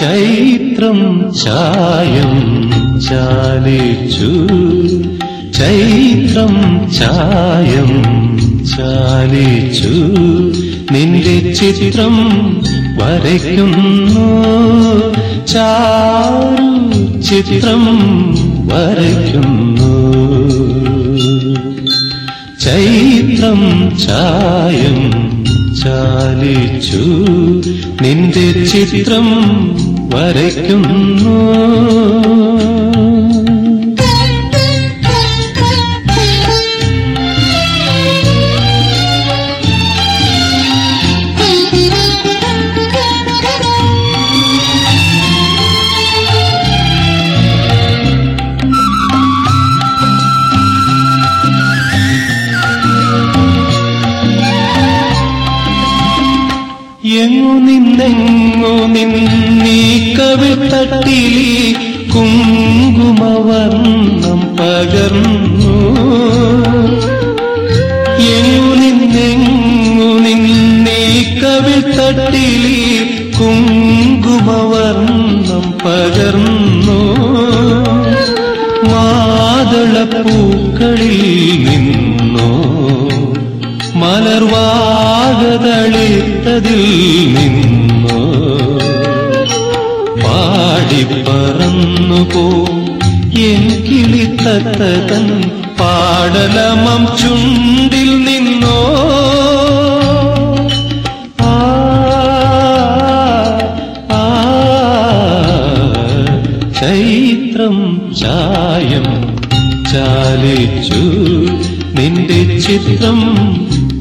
ചൈത്രം ചായം ചാലിച്ചു. ചൈത്രം ചായം ചാലിച്ചു. നിന്റെ ചിത്രം വരയ്ക്കുന്നു. ചാരു ചിത്രം വരയ്ക്കുന്നു. ചൈത്രം ചായം ചാലിച്ചു. നിന്റെ ചിത്രം വരയ്ക്കുന്നു. എങ്ങു നിന്നെങ്ങു നിന്നീ കവിത്തട്ടിലി കുങ്കുമവർണം പകർന്നു. എങ്ങു നിന്നെങ്ങു നിന്നീ കവിത്തട്ടിലി കുങ്കുമവർണം മലർവാകതളിത്തതിൽ നിന്നോ പാടിപ്പറന്നു പോ എൻ കിളിത്തത്തൻ പാടലമം ചുണ്ടിൽ നിന്നോ. ചൈത്രം ചായം ചാലിച്ചു നിന്റെ ചിത്രം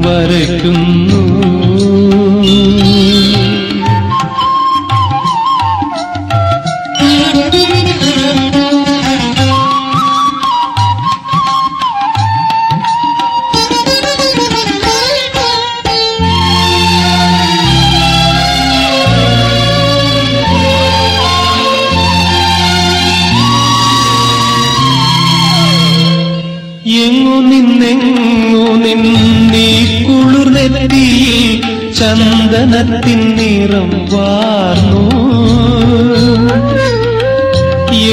വരയ്ക്കുന്നു. നിന്നീ കുളിർനെറ്റിയിൽ ചന്ദനത്തിൻ നിറം വാർന്നു.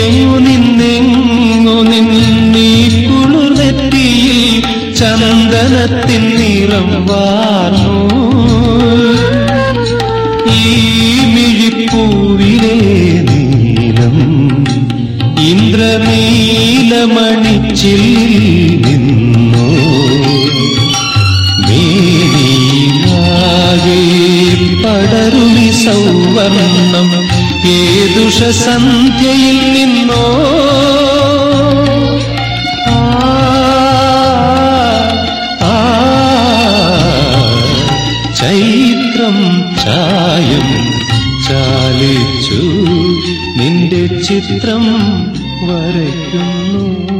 എങ്ങു നിന്നെങ്ങു നിന്നീ കുളിർനെറ്റിയിൽ ചന്ദനത്തിൻ നിറം വാർന്നു. ഈ മിഴിപ്പൂവിലെ നീലം ഇന്ദ്രനീലമണിച്ചിൽ സൗവർണം ഏതുഷ സന്ധ്യയിൽ നിന്നോ? ചൈത്രം ചായം ചാലിച്ചു നിന്റെ ചിത്രം വരയ്ക്കുന്നു.